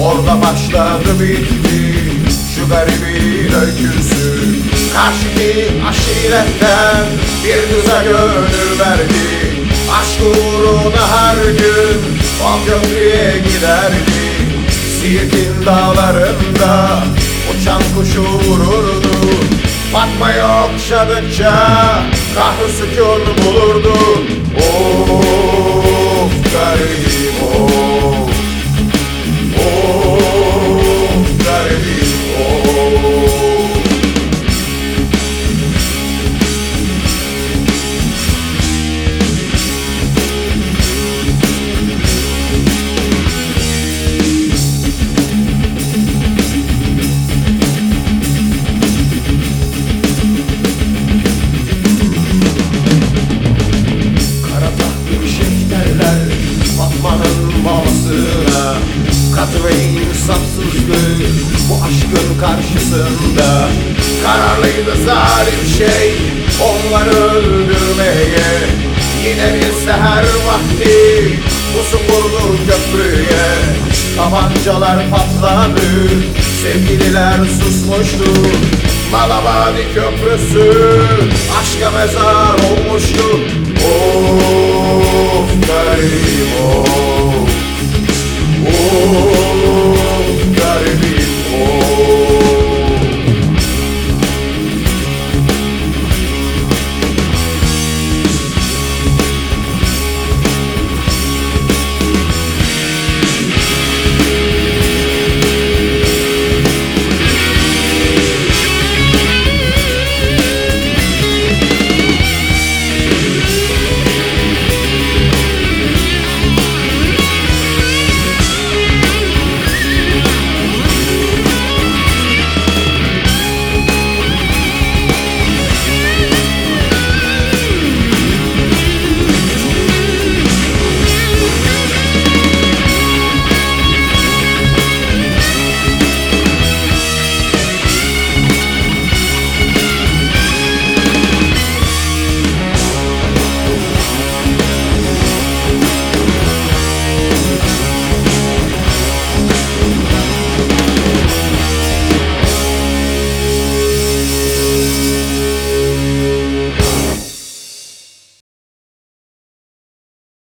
Orada başladı bitti Şu garibin öyküsü Karşıki aşiretten Bir kıza gönül verdi. Aşk uğruna her gün O köprüye giderdi. Siirt'in dağlarında Uçan kuşu vururdu Fatma'yı okşadıkça Kahrı Bu aşkın karşısında Kararlıydı zalim şey. Onları öldürmeye Yine bir seher vakti. Pusu kurdu köprüye Tabancalar patladı. Sevgililer susmuştu Malabadi köprüsü. Aşka mezar olmuştu. Of